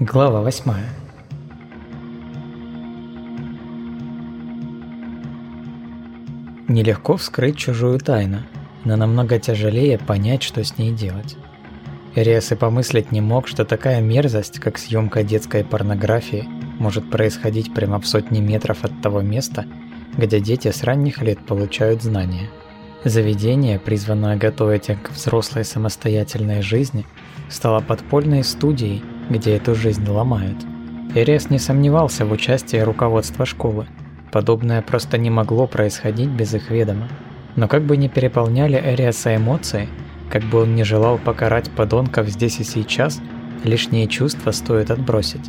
Глава 8 Нелегко вскрыть чужую тайну, но намного тяжелее понять, что с ней делать. Эриас и помыслить не мог, что такая мерзость, как съемка детской порнографии, может происходить прямо в сотни метров от того места, где дети с ранних лет получают знания. Заведение, призванное готовить их к взрослой самостоятельной жизни, стало подпольной студией, где эту жизнь ломают. Эриас не сомневался в участии руководства школы. Подобное просто не могло происходить без их ведома. Но как бы ни переполняли Эриаса эмоции, как бы он не желал покарать подонков здесь и сейчас, лишние чувства стоит отбросить.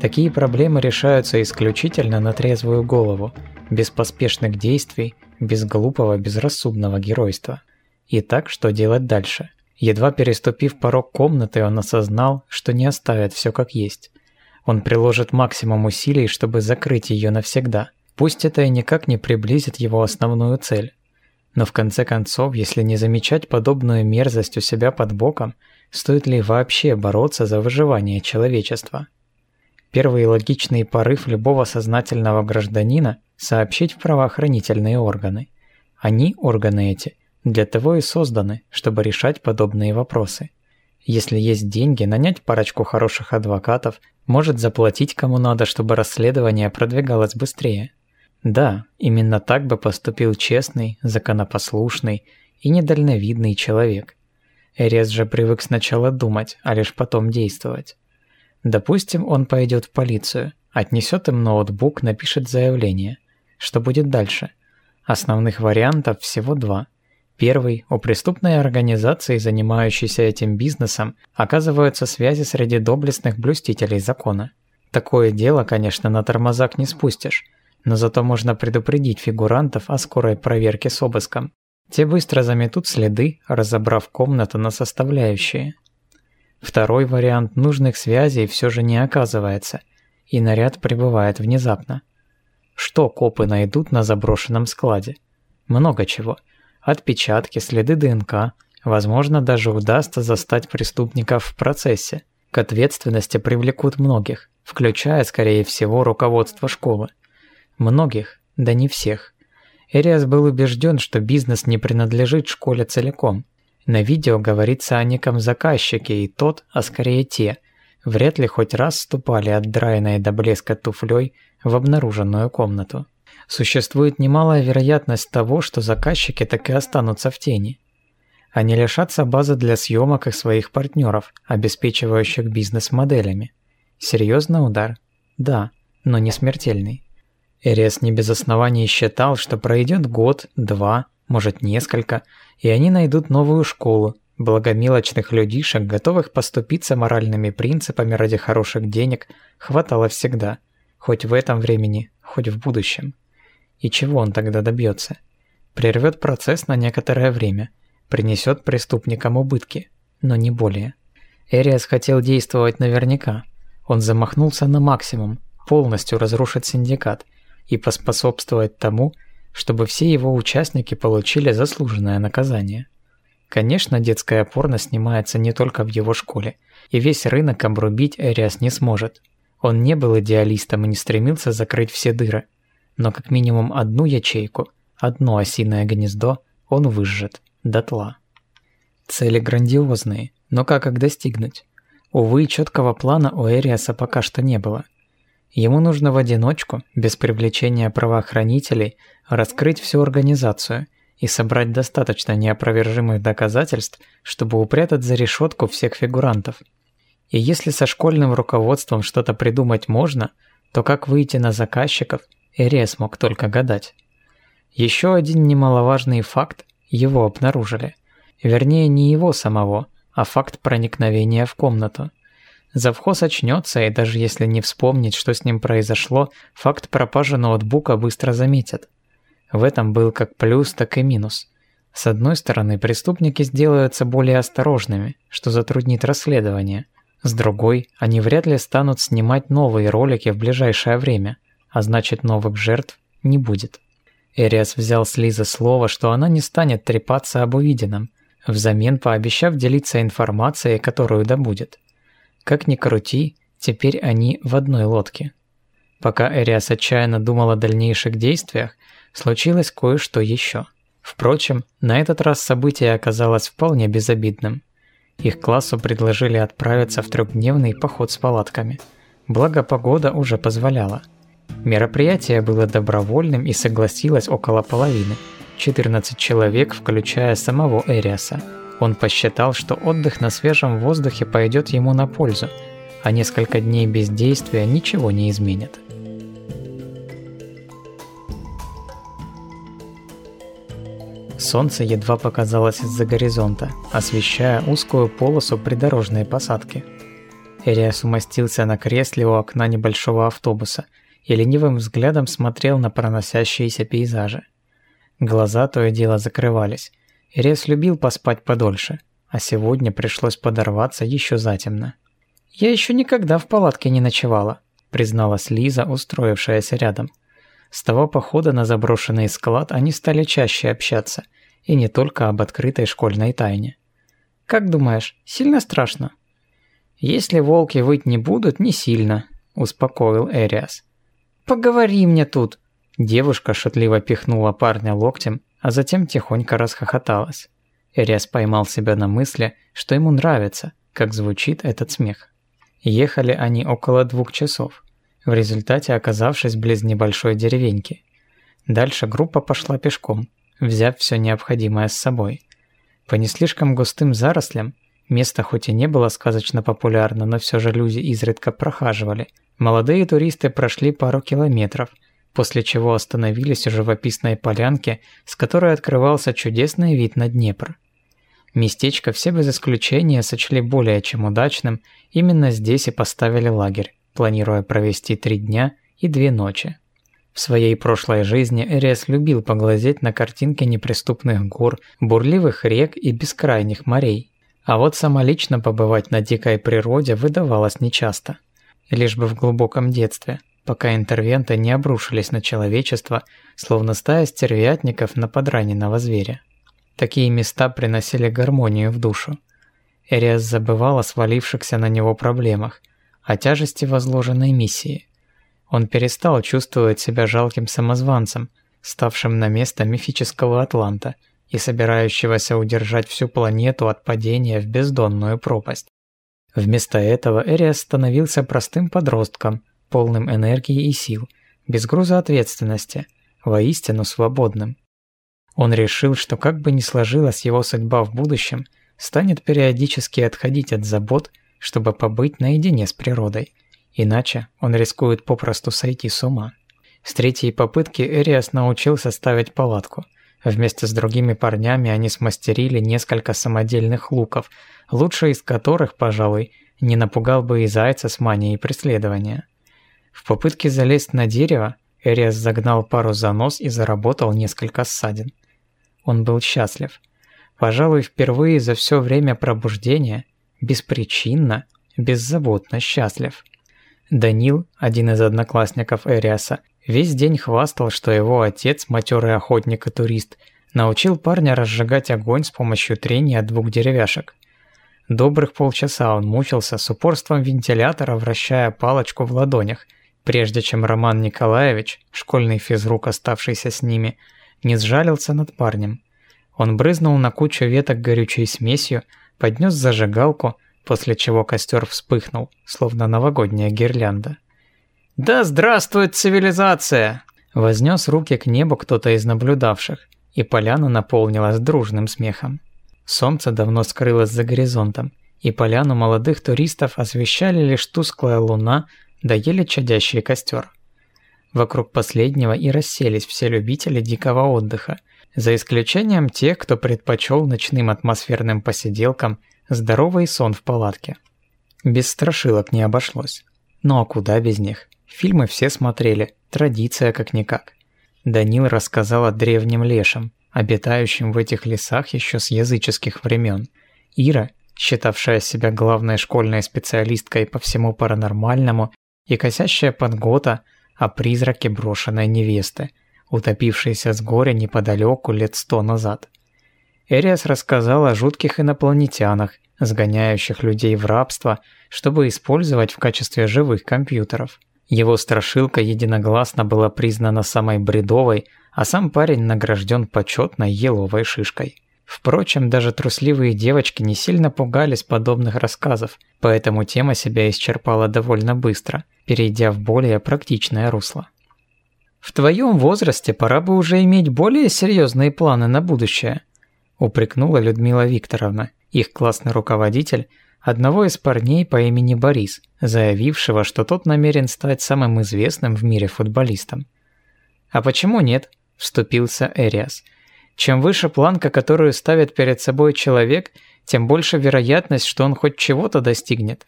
Такие проблемы решаются исключительно на трезвую голову, без поспешных действий, без глупого безрассудного геройства. Итак, что делать дальше? Едва переступив порог комнаты, он осознал, что не оставит все как есть. Он приложит максимум усилий, чтобы закрыть ее навсегда. Пусть это и никак не приблизит его основную цель. Но в конце концов, если не замечать подобную мерзость у себя под боком, стоит ли вообще бороться за выживание человечества? Первый логичный порыв любого сознательного гражданина – сообщить в правоохранительные органы. Они, органы эти, для того и созданы, чтобы решать подобные вопросы. Если есть деньги, нанять парочку хороших адвокатов, может заплатить кому надо, чтобы расследование продвигалось быстрее. Да, именно так бы поступил честный, законопослушный и недальновидный человек. Эрес же привык сначала думать, а лишь потом действовать. Допустим, он пойдет в полицию, отнесет им ноутбук, напишет заявление. Что будет дальше? Основных вариантов всего два – Первый – у преступной организации, занимающейся этим бизнесом, оказываются связи среди доблестных блюстителей закона. Такое дело, конечно, на тормозах не спустишь, но зато можно предупредить фигурантов о скорой проверке с обыском. Те быстро заметут следы, разобрав комнату на составляющие. Второй вариант нужных связей все же не оказывается, и наряд прибывает внезапно. Что копы найдут на заброшенном складе? Много чего – отпечатки, следы ДНК. Возможно, даже удастся застать преступников в процессе. К ответственности привлекут многих, включая, скорее всего, руководство школы. Многих, да не всех. Эриас был убежден, что бизнес не принадлежит школе целиком. На видео говорится о неком заказчике, и тот, а скорее те, вряд ли хоть раз ступали от драйной до блеска туфлей в обнаруженную комнату существует немалая вероятность того, что заказчики так и останутся в тени. Они лишатся базы для съемок их своих партнеров, обеспечивающих бизнес-моделями. Серьезный удар? Да, но не смертельный. Эриас не без оснований считал, что пройдет год, два, может несколько, и они найдут новую школу, благомилочных людишек, готовых поступиться моральными принципами ради хороших денег, хватало всегда, хоть в этом времени, хоть в будущем. И чего он тогда добьется? Прервет процесс на некоторое время, принесет преступникам убытки, но не более. Эриас хотел действовать наверняка. Он замахнулся на максимум, полностью разрушить синдикат и поспособствовать тому, чтобы все его участники получили заслуженное наказание. Конечно, детская порно снимается не только в его школе, и весь рынок обрубить Эриас не сможет. Он не был идеалистом и не стремился закрыть все дыры но как минимум одну ячейку, одно осиное гнездо он выжжет дотла. Цели грандиозные, но как их достигнуть? Увы, четкого плана у Эриаса пока что не было. Ему нужно в одиночку, без привлечения правоохранителей, раскрыть всю организацию и собрать достаточно неопровержимых доказательств, чтобы упрятать за решетку всех фигурантов. И если со школьным руководством что-то придумать можно, то как выйти на заказчиков – Эрия мог только гадать. Еще один немаловажный факт – его обнаружили. Вернее, не его самого, а факт проникновения в комнату. Завхоз очнется, и даже если не вспомнить, что с ним произошло, факт пропажи ноутбука быстро заметят. В этом был как плюс, так и минус. С одной стороны, преступники сделаются более осторожными, что затруднит расследование. С другой, они вряд ли станут снимать новые ролики в ближайшее время – а значит новых жертв не будет. Эриас взял с Лизы слово, что она не станет трепаться об увиденном, взамен пообещав делиться информацией, которую добудет. Как ни крути, Теперь они в одной лодке. Пока Эриас отчаянно думал о дальнейших действиях, случилось кое-что еще. Впрочем, на этот раз событие оказалось вполне безобидным. Их классу предложили отправиться в трехдневный поход с палатками. Благо погода уже позволяла. Мероприятие было добровольным и согласилось около половины. 14 человек, включая самого Эриаса. Он посчитал, что отдых на свежем воздухе пойдет ему на пользу, а несколько дней бездействия ничего не изменят. Солнце едва показалось из-за горизонта, освещая узкую полосу придорожной посадки. Эриас умостился на кресле у окна небольшого автобуса и ленивым взглядом смотрел на проносящиеся пейзажи. Глаза то и дело закрывались. Эриас любил поспать подольше, а сегодня пришлось подорваться еще затемно. «Я еще никогда в палатке не ночевала», призналась Лиза, устроившаяся рядом. С того похода на заброшенный склад они стали чаще общаться, и не только об открытой школьной тайне. «Как думаешь, сильно страшно?» «Если волки выть не будут, не сильно», – успокоил Эриас. «Поговори мне тут!» Девушка шутливо пихнула парня локтем, а затем тихонько расхохоталась. Эриас поймал себя на мысли, что ему нравится, как звучит этот смех. Ехали они около двух часов в результате оказавшись близ небольшой деревеньки. Дальше группа пошла пешком, взяв все необходимое с собой. По не слишком густым зарослям, место хоть и не было сказочно популярно, но все же люди изредка прохаживали. Молодые туристы прошли пару километров, после чего остановились у живописной полянке, с которой открывался чудесный вид на Днепр. Местечко все без исключения сочли более чем удачным, именно здесь и поставили лагерь планируя провести три дня и две ночи. В своей прошлой жизни Эриас любил поглазеть на картинки неприступных гор, бурливых рек и бескрайних морей. А вот самолично побывать на дикой природе выдавалось нечасто. Лишь бы в глубоком детстве, пока интервенты не обрушились на человечество, словно стая стервятников на подраненного зверя. Такие места приносили гармонию в душу. Эриас забывал о свалившихся на него проблемах, о тяжести возложенной миссии. Он перестал чувствовать себя жалким самозванцем, ставшим на место мифического Атланта и собирающегося удержать всю планету от падения в бездонную пропасть. Вместо этого Эриас становился простым подростком, полным энергии и сил, без груза ответственности, воистину свободным. Он решил, что как бы ни сложилась его судьба в будущем, станет периодически отходить от забот чтобы побыть наедине с природой, иначе он рискует попросту сойти с ума. С третьей попытки Эриас научился ставить палатку. Вместе с другими парнями они смастерили несколько самодельных луков, лучший из которых, пожалуй, не напугал бы и зайца с манией преследования. В попытке залезть на дерево Эриас загнал пару за нос и заработал несколько ссадин. Он был счастлив. Пожалуй, впервые за все время пробуждения беспричинно, беззаботно счастлив. Данил, один из одноклассников Эриаса, весь день хвастал, что его отец, матерый охотник и турист, научил парня разжигать огонь с помощью трения двух деревяшек. Добрых полчаса он мучился с упорством вентилятора, вращая палочку в ладонях, прежде чем Роман Николаевич, школьный физрук, оставшийся с ними, не сжалился над парнем. Он брызнул на кучу веток горючей смесью, поднес зажигалку, после чего костер вспыхнул, словно новогодняя гирлянда. «Да здравствует цивилизация!» Вознес руки к небу кто-то из наблюдавших, и поляна наполнилась дружным смехом. Солнце давно скрылось за горизонтом, и поляну молодых туристов освещали лишь тусклая луна да еле чадящий костер. Вокруг последнего и расселись все любители дикого отдыха, за исключением тех, кто предпочел ночным атмосферным посиделкам здоровый сон в палатке. Без страшилок не обошлось. Ну а куда без них? Фильмы все смотрели, традиция как-никак. Данил рассказал о древнем лешем, обитающем в этих лесах еще с языческих времен. Ира, считавшая себя главной школьной специалисткой по всему паранормальному и косящая под Гота о призраке брошенной невесты, утопившийся с горя неподалеку лет сто назад. Эриас рассказал о жутких инопланетянах, сгоняющих людей в рабство, чтобы использовать в качестве живых компьютеров. Его страшилка единогласно была признана самой бредовой, а сам парень награжден почетной еловой шишкой. Впрочем, даже трусливые девочки не сильно пугались подобных рассказов, поэтому тема себя исчерпала довольно быстро, перейдя в более практичное русло. «В твоем возрасте пора бы уже иметь более серьезные планы на будущее», упрекнула Людмила Викторовна, их классный руководитель, одного из парней по имени Борис, заявившего, что тот намерен стать самым известным в мире футболистом. «А почему нет?» – вступился Эриас. «Чем выше планка, которую ставит перед собой человек, тем больше вероятность, что он хоть чего-то достигнет».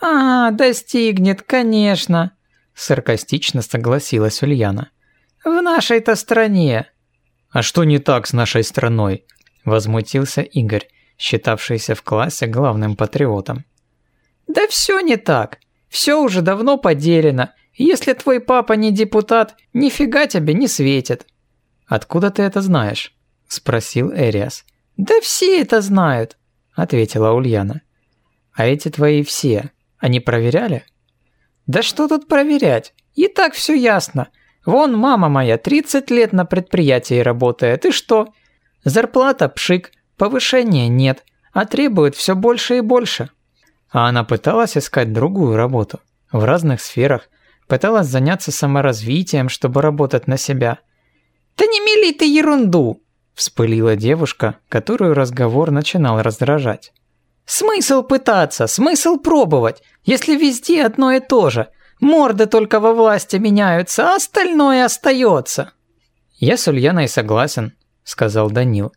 «А, достигнет, конечно», – саркастично согласилась Ульяна. «В нашей-то стране». «А что не так с нашей страной?» – возмутился Игорь считавшийся в классе главным патриотом. «Да все не так. Все уже давно поделено. Если твой папа не депутат, нифига тебе не светит». «Откуда ты это знаешь?» – спросил Эриас. «Да все это знают», – ответила Ульяна. «А эти твои все, они проверяли?» «Да что тут проверять? И так все ясно. Вон мама моя 30 лет на предприятии работает, и что? Зарплата пшик, Повышения нет, а требует все больше и больше. А она пыталась искать другую работу в разных сферах, пыталась заняться саморазвитием, чтобы работать на себя. «Да не мели ты ерунду!» – вспылила девушка, которую разговор начинал раздражать. «Смысл пытаться, смысл пробовать, если везде одно и то же. Морды только во власти меняются, а остальное остается». «Я с Ульяной согласен», – сказал Данил.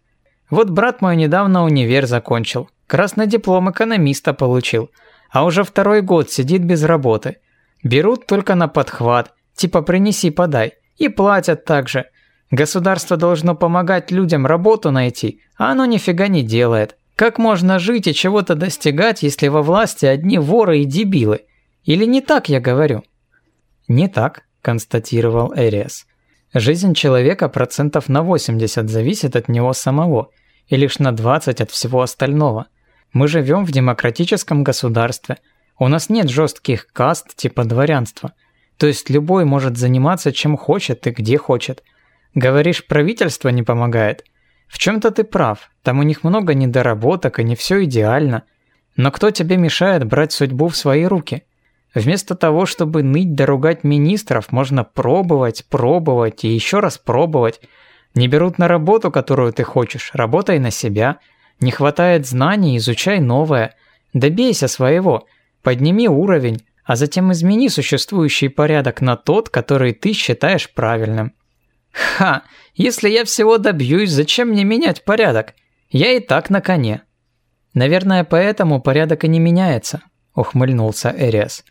Вот брат мой недавно универ закончил, красный диплом экономиста получил, а уже второй год сидит без работы. Берут только на подхват, типа принеси-подай, и платят также. Государство должно помогать людям работу найти, а оно нифига не делает. Как можно жить и чего-то достигать, если во власти одни воры и дебилы? Или не так я говорю? Не так, констатировал Эриас. Жизнь человека процентов на 80 зависит от него самого – и лишь на 20 от всего остального. Мы живем в демократическом государстве. У нас нет жестких каст типа дворянства. То есть любой может заниматься чем хочет и где хочет. Говоришь, правительство не помогает. В чем-то ты прав. Там у них много недоработок и не все идеально. Но кто тебе мешает брать судьбу в свои руки? Вместо того, чтобы ныть да министров, можно пробовать, пробовать и еще раз пробовать – не берут на работу, которую ты хочешь, работай на себя. Не хватает знаний, изучай новое. Добейся своего, подними уровень, а затем измени существующий порядок на тот, который ты считаешь правильным. Ха, если я всего добьюсь, зачем мне менять порядок? Я и так на коне. Наверное, поэтому порядок и не меняется, ухмыльнулся Эриас.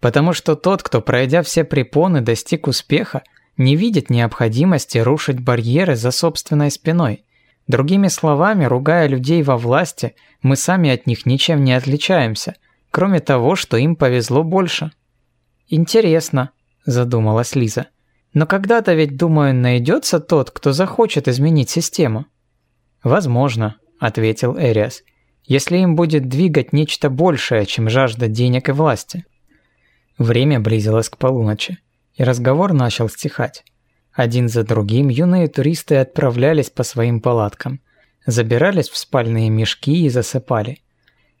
Потому что тот, кто, пройдя все препоны, достиг успеха, не видит необходимости рушить барьеры за собственной спиной. Другими словами, ругая людей во власти, мы сами от них ничем не отличаемся, кроме того, что им повезло больше. «Интересно», – задумалась Лиза. «Но когда-то ведь, думаю, найдется тот, кто захочет изменить систему». «Возможно», – ответил Эриас, – «если им будет двигать нечто большее, чем жажда денег и власти». Время близилось к полуночи и разговор начал стихать. Один за другим юные туристы отправлялись по своим палаткам, забирались в спальные мешки и засыпали.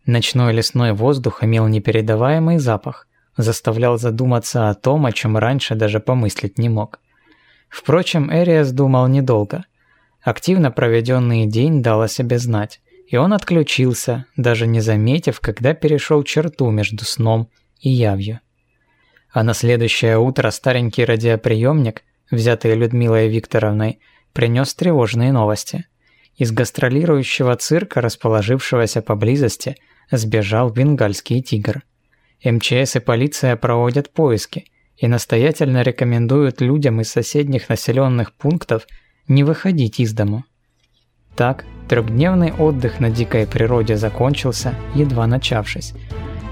Ночной лесной воздух имел непередаваемый запах, заставлял задуматься о том, о чем раньше даже помыслить не мог. Впрочем, Эриас думал недолго. Активно проведенный день дал о себе знать, и он отключился, даже не заметив, когда перешел черту между сном и явью. А на следующее утро старенький радиоприемник, взятый Людмилой Викторовной, принес тревожные новости. Из гастролирующего цирка, расположившегося поблизости, сбежал бенгальский тигр. МЧС и полиция проводят поиски и настоятельно рекомендуют людям из соседних населенных пунктов не выходить из дому. Так, трехдневный отдых на дикой природе закончился, едва начавшись,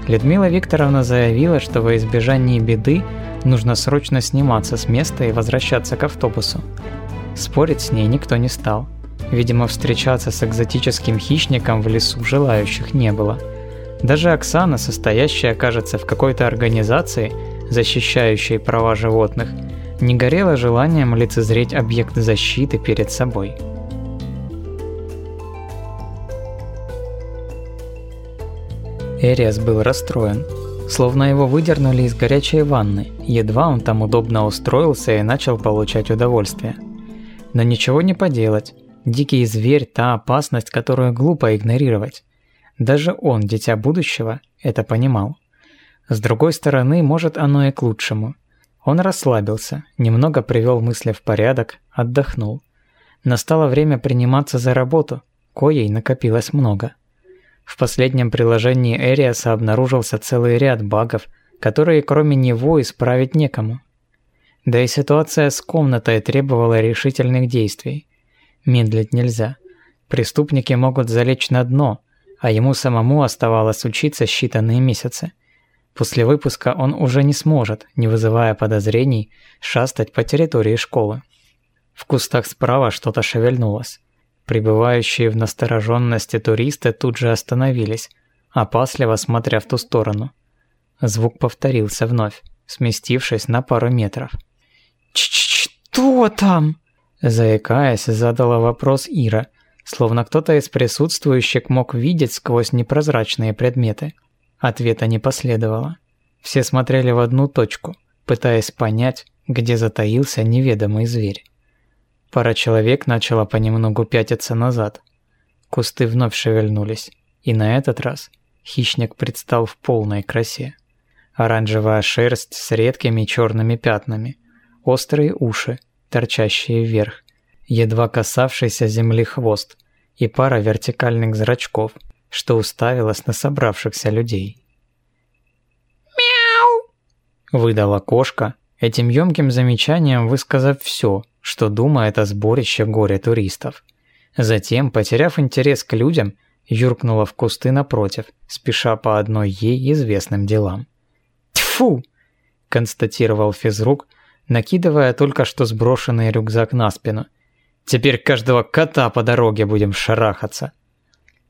Людмила Викторовна заявила, что во избежание беды нужно срочно сниматься с места и возвращаться к автобусу. Спорить с ней никто не стал. Видимо, встречаться с экзотическим хищником в лесу желающих не было. Даже Оксана, состоящая, кажется, в какой-то организации, защищающей права животных, не горела желанием лицезреть объект защиты перед собой. Эриас был расстроен. Словно его выдернули из горячей ванны, едва он там удобно устроился и начал получать удовольствие. Но ничего не поделать. Дикий зверь – та опасность, которую глупо игнорировать. Даже он, дитя будущего, это понимал. С другой стороны, может оно и к лучшему. Он расслабился, немного привел мысли в порядок, отдохнул. Настало время приниматься за работу, коей накопилось много. В последнем приложении Эриаса обнаружился целый ряд багов, которые кроме него исправить некому. Да и ситуация с комнатой требовала решительных действий. Медлить нельзя. Преступники могут залечь на дно, а ему самому оставалось учиться считанные месяцы. После выпуска он уже не сможет, не вызывая подозрений, шастать по территории школы. В кустах справа что-то шевельнулось. Прибывающие в настороженности туристы тут же остановились, опасливо смотря в ту сторону. Звук повторился вновь, сместившись на пару метров. «Что там?» Заикаясь, задала вопрос Ира, словно кто-то из присутствующих мог видеть сквозь непрозрачные предметы. Ответа не последовало. Все смотрели в одну точку, пытаясь понять, где затаился неведомый зверь. Пара человек начала понемногу пятиться назад. Кусты вновь шевельнулись, и на этот раз хищник предстал в полной красе. Оранжевая шерсть с редкими черными пятнами, острые уши, торчащие вверх, едва касавшийся земли хвост и пара вертикальных зрачков, что уставилась на собравшихся людей. «Мяу!» – выдала кошка, этим ёмким замечанием высказав все, что думает о сборище горе-туристов. Затем, потеряв интерес к людям, юркнула в кусты напротив, спеша по одной ей известным делам. «Тьфу!» – констатировал физрук, накидывая только что сброшенный рюкзак на спину. «Теперь каждого кота по дороге будем шарахаться!»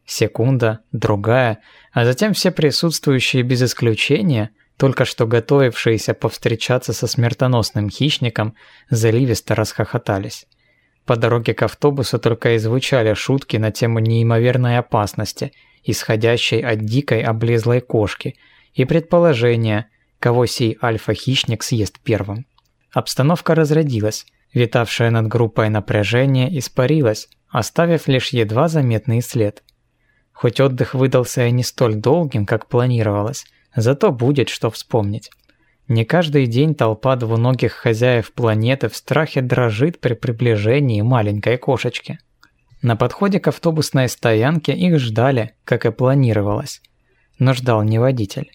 Секунда, другая, а затем все присутствующие без исключения – только что готовившиеся повстречаться со смертоносным хищником, заливисто расхохотались. По дороге к автобусу только и звучали шутки на тему неимоверной опасности, исходящей от дикой облезлой кошки, и предположения, кого сей альфа-хищник съест первым. Обстановка разрядилась, витавшая над группой напряжение испарилась, оставив лишь едва заметный след. Хоть отдых выдался и не столь долгим, как планировалось, Зато будет что вспомнить. Не каждый день толпа двуногих хозяев планеты в страхе дрожит при приближении маленькой кошечки. На подходе к автобусной стоянке их ждали, как и планировалось. Но ждал не водитель.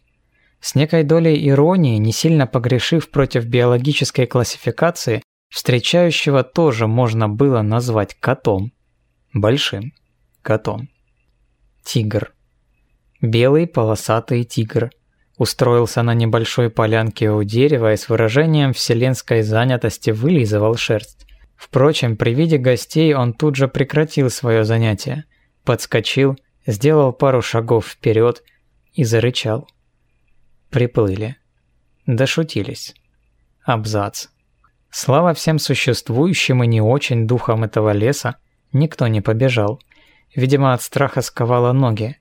С некой долей иронии, не сильно погрешив против биологической классификации, встречающего тоже можно было назвать котом. Большим котом. Тигр. Белый полосатый тигр – Устроился на небольшой полянке у дерева и с выражением вселенской занятости вылизывал шерсть. Впрочем, при виде гостей он тут же прекратил свое занятие, подскочил, сделал пару шагов вперед и зарычал. Приплыли. Дошутились. Абзац. Слава всем существующим и не очень духам этого леса, никто не побежал. Видимо, от страха сковало ноги.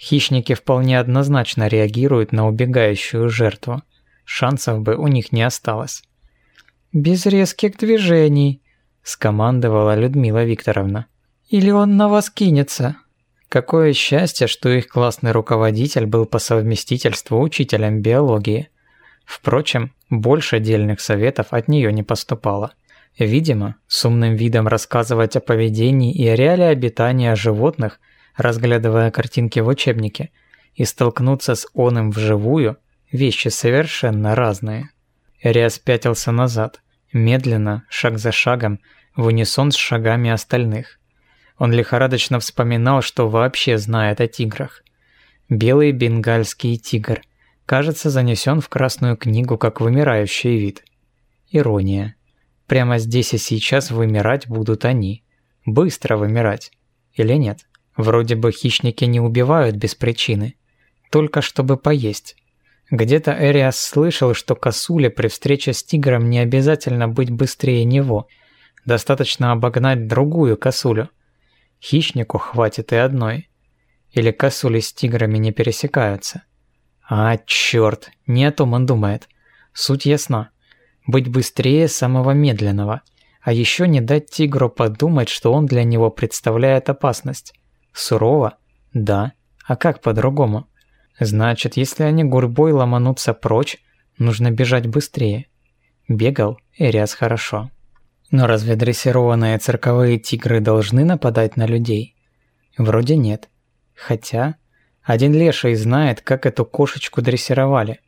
Хищники вполне однозначно реагируют на убегающую жертву. Шансов бы у них не осталось. «Без резких движений», – скомандовала Людмила Викторовна. «Или он на вас кинется». Какое счастье, что их классный руководитель был по совместительству учителем биологии. Впрочем, больше дельных советов от нее не поступало. Видимо, с умным видом рассказывать о поведении и о реалии обитания животных – разглядывая картинки в учебнике, и столкнуться с оным вживую – вещи совершенно разные. Риас пятился назад, медленно, шаг за шагом, в унисон с шагами остальных. Он лихорадочно вспоминал, что вообще знает о тиграх. Белый бенгальский тигр, кажется, занесен в Красную книгу как вымирающий вид. Ирония. Прямо здесь и сейчас вымирать будут они. Быстро вымирать. Или нет? Вроде бы хищники не убивают без причины. Только чтобы поесть. Где-то Эриас слышал, что косуле при встрече с тигром не обязательно быть быстрее него. Достаточно обогнать другую косулю. Хищнику хватит и одной. Или косули с тиграми не пересекаются. А, черт, не о том он думает. Суть ясна. Быть быстрее самого медленного. А еще не дать тигру подумать, что он для него представляет опасность. Сурово? Да. А как по-другому? Значит, если они гурьбой ломанутся прочь, нужно бежать быстрее. Бегал Эриас хорошо. Но разве дрессированные цирковые тигры должны нападать на людей? Вроде нет. Хотя, один леший знает, как эту кошечку дрессировали.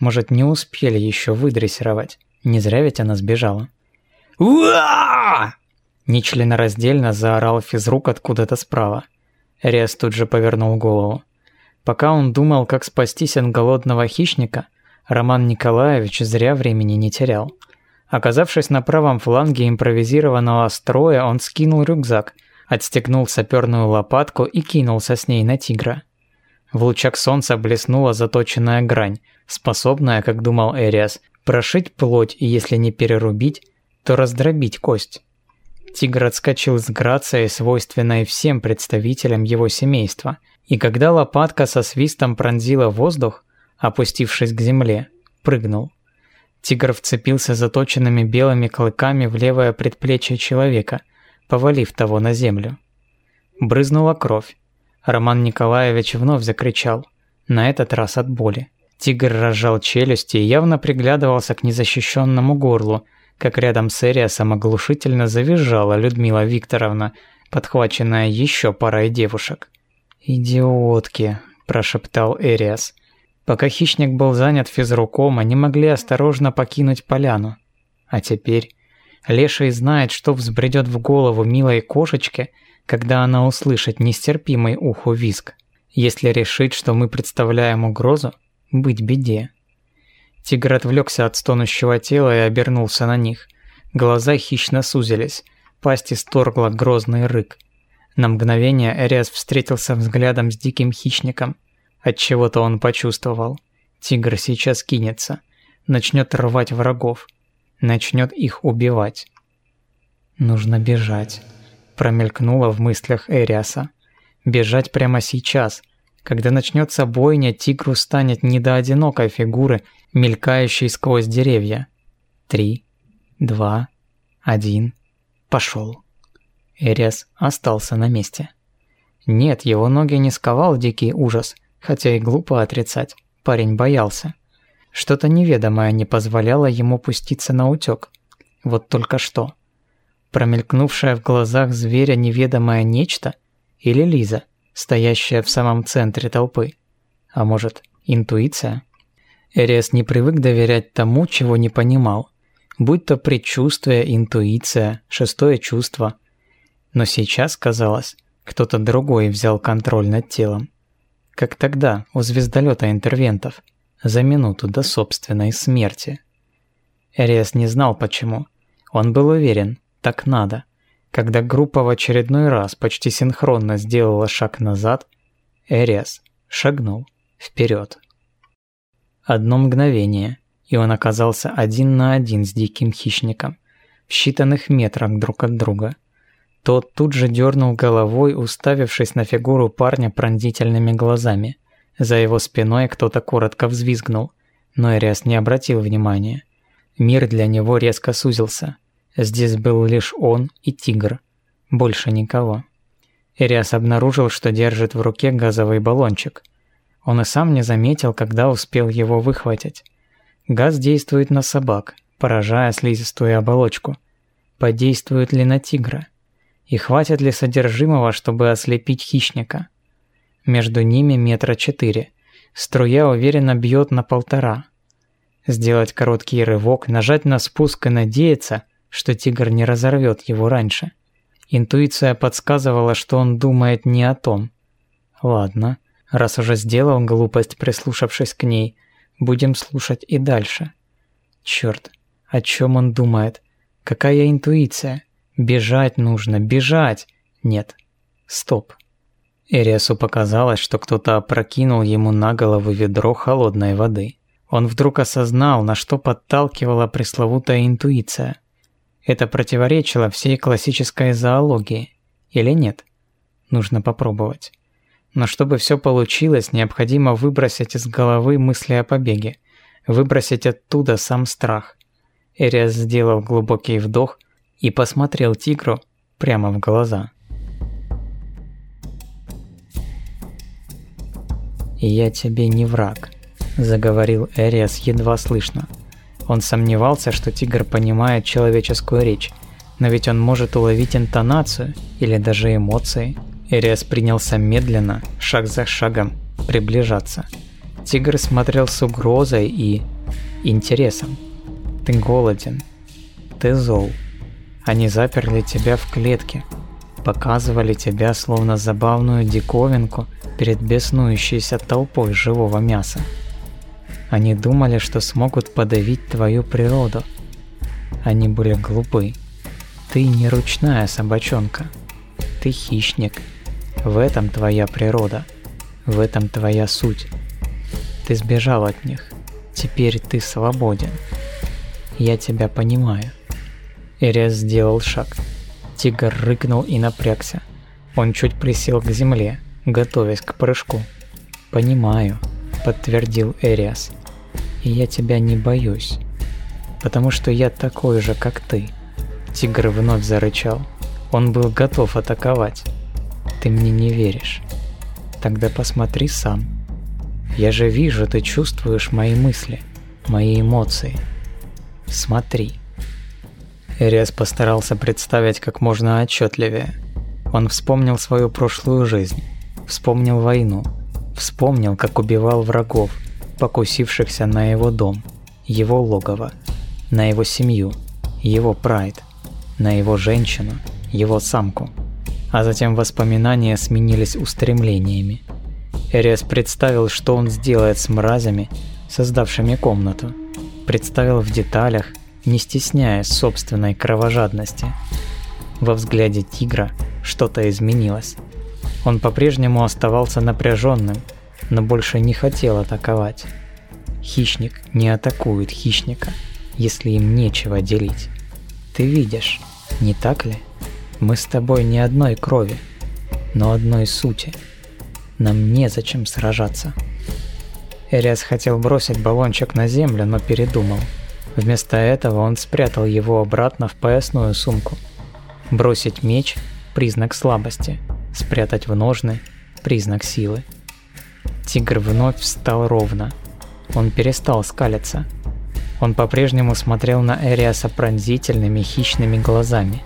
Может, не успели еще выдрессировать. Не зря ведь она сбежала. «Уа!» Нечленораздельно заорал физрук откуда-то справа. Риас тут же повернул голову. Пока он думал, как спастись от голодного хищника, Роман Николаевич зря времени не терял. Оказавшись на правом фланге импровизированного строя, он скинул рюкзак, отстегнул саперную лопатку и кинулся с ней на тигра. В лучах солнца блеснула заточенная грань, способная, как думал Эриас, прошить плоть и если не перерубить, то раздробить кость. Тигр отскочил с грацией, свойственной всем представителям его семейства, и когда лопатка со свистом пронзила воздух, опустившись к земле, прыгнул. Тигр вцепился заточенными белыми клыками в левое предплечье человека, повалив того на землю. Брызнула кровь. Роман Николаевич вновь закричал, на этот раз от боли. Тигр разжал челюсти и явно приглядывался к незащищенному горлу, как рядом с Эриасом оглушительно завизжала Людмила Викторовна, подхваченная еще парой девушек. «Идиотки», – прошептал Эриас. Пока хищник был занят физруком, они могли осторожно покинуть поляну. А теперь Леший знает, что взбредет в голову милой кошечке, когда она услышит нестерпимый уху визг. Если решит, что мы представляем угрозу, быть беде. Тигр отвлекся от стонущего тела и обернулся на них. Глаза хищно сузились, пасть исторгла грозный рык. На мгновение Эриас встретился взглядом с диким хищником. От чего то он почувствовал. Тигр сейчас кинется. Начнет рвать врагов. Начнет их убивать. «Нужно бежать», – промелькнуло в мыслях Эриаса. «Бежать прямо сейчас, когда начнется бойня, тигру станет не до одинокой фигуры, мелькающей сквозь деревья. Три, два, один, пошел. Эриас остался на месте. Нет, его ноги не сковал дикий ужас, хотя и глупо отрицать. Парень боялся. Что-то неведомое не позволяло ему пуститься на утёк. Вот только что. Промелькнувшее в глазах зверя неведомое нечто или Лиза – стоящая в самом центре толпы. А может, интуиция? Эриас не привык доверять тому, чего не понимал. Будь то предчувствие, интуиция, шестое чувство. Но сейчас, казалось, кто-то другой взял контроль над телом. Как тогда, у звездолета интервентов, за минуту до собственной смерти. Эриас не знал почему. Он был уверен, так надо. Когда группа в очередной раз почти синхронно сделала шаг назад, Эриас шагнул вперед. Одно мгновение, и он оказался один на один с диким хищником, в считанных метрах друг от друга. Тот тут же дернул головой, уставившись на фигуру парня пронзительными глазами. За его спиной кто-то коротко взвизгнул, но Эриас не обратил внимания. Мир для него резко сузился – Здесь был лишь он и тигр. Больше никого. Ириас обнаружил, что держит в руке газовый баллончик. Он и сам не заметил, когда успел его выхватить. Газ действует на собак, поражая слизистую оболочку. Подействует ли на тигра? И хватит ли содержимого, чтобы ослепить хищника? Между ними метра четыре. Струя уверенно бьет на полтора. Сделать короткий рывок, нажать на спуск и надеяться, что тигр не разорвет его раньше. Интуиция подсказывала, что он думает не о том. Ладно, раз уже сделал глупость, прислушавшись к ней, будем слушать и дальше. Черт, о чем он думает? Какая интуиция? Бежать нужно, бежать! Нет, стоп. Эриасу показалось, что кто-то опрокинул ему на голову ведро холодной воды. Он вдруг осознал, на что подталкивала пресловутая интуиция. Это противоречило всей классической зоологии. Или нет? Нужно попробовать. Но чтобы все получилось, необходимо выбросить из головы мысли о побеге. Выбросить оттуда сам страх. Эриас сделал глубокий вдох и посмотрел тигру прямо в глаза. «Я тебе не враг», – заговорил Эриас едва слышно. Он сомневался, что тигр понимает человеческую речь, но ведь он может уловить интонацию или даже эмоции. Эриас принялся медленно, шаг за шагом, приближаться. Тигр смотрел с угрозой и интересом. «Ты голоден. Ты зол. Они заперли тебя в клетке, показывали тебя словно забавную диковинку перед беснующейся толпой живого мяса. Они думали, что смогут подавить твою природу. Они были глупы. Ты не ручная собачонка. Ты хищник. В этом твоя природа. В этом твоя суть. Ты сбежал от них. Теперь ты свободен. Я тебя понимаю. Эриас сделал шаг. Тигр рыкнул и напрягся. Он чуть присел к земле, готовясь к прыжку. «Понимаю», — подтвердил Эриас. «И я тебя не боюсь, потому что я такой же, как ты». Тигр вновь зарычал. Он был готов атаковать. «Ты мне не веришь. Тогда посмотри сам. Я же вижу, ты чувствуешь мои мысли, мои эмоции. Смотри». Эриас постарался представить как можно отчетливее. Он вспомнил свою прошлую жизнь, вспомнил войну, вспомнил, как убивал врагов, покусившихся на его дом, его логово, на его семью, его прайд, на его женщину, его самку. А затем воспоминания сменились устремлениями. Эриас представил, что он сделает с мразями, создавшими комнату. Представил в деталях, не стесняясь собственной кровожадности. Во взгляде тигра что-то изменилось. Он по-прежнему оставался напряженным, но больше не хотел атаковать. Хищник не атакует хищника, если им нечего делить. Ты видишь, не так ли? Мы с тобой не одной крови, но одной сути. Нам незачем сражаться. Эриас хотел бросить баллончик на землю, но передумал. Вместо этого он спрятал его обратно в поясную сумку. Бросить меч – признак слабости, спрятать в ножны – признак силы. Тигр вновь встал ровно. Он перестал скалиться. Он по-прежнему смотрел на Эриаса пронзительными хищными глазами.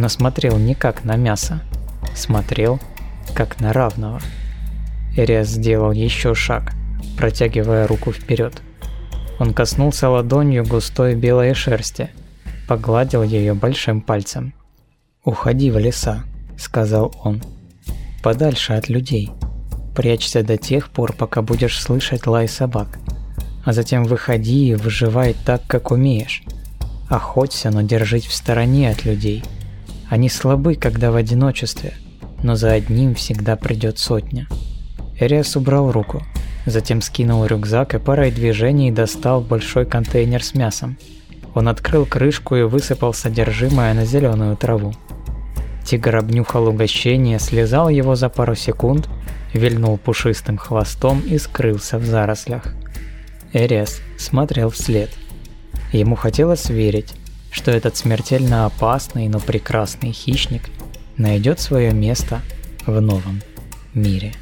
Но смотрел не как на мясо. Смотрел как на равного. Эриас сделал еще шаг, протягивая руку вперед. Он коснулся ладонью густой белой шерсти, погладил ее большим пальцем. «Уходи в леса», — сказал он. «Подальше от людей. Прячься до тех пор, пока будешь слышать лай собак. А затем выходи и выживай так, как умеешь. Охоться, но держись в стороне от людей. Они слабы, когда в одиночестве, но за одним всегда придет сотня». Эриас убрал руку, Затем скинул рюкзак и парой движений достал большой контейнер с мясом. Он открыл крышку и высыпал содержимое на зеленую траву. Тигр обнюхал угощение, слезал его за пару секунд, вильнул пушистым хвостом и скрылся в зарослях. Эриас смотрел вслед. Ему хотелось верить, что этот смертельно опасный, но прекрасный хищник найдет свое место в новом мире.